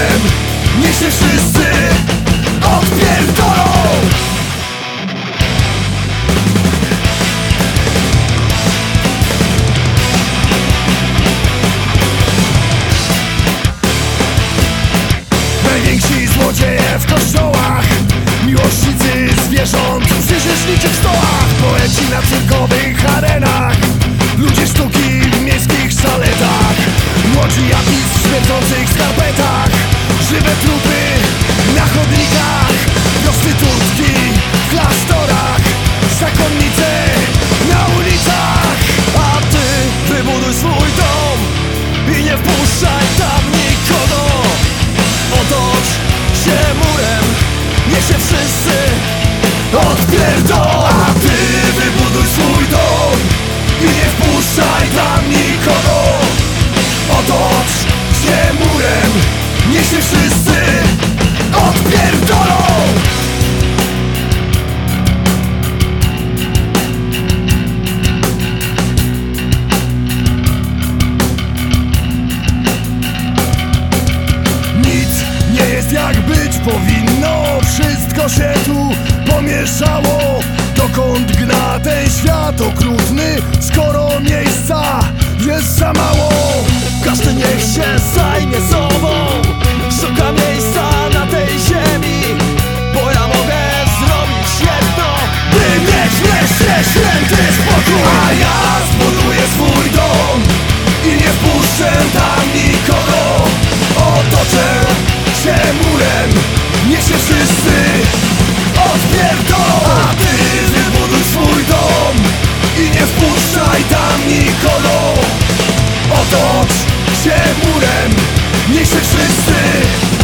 którym niech się wszyscy odpierdolą. Najwięksi złodzieje na storach Zakonnicy na ulicach. A ty wybuduj swój dom I nie wpuszczaj tam nikogo. Otocz się murem Niech się wszyscy odpierdolą. A ty wybuduj swój dom I nie wpuszczaj tam nikogo. Otocz się murem Niech się wszyscy powinno Wszystko się tu pomieszało. Dokąd gna ten świat okrutny Skoro miejsca się murem. Niech się wszyscy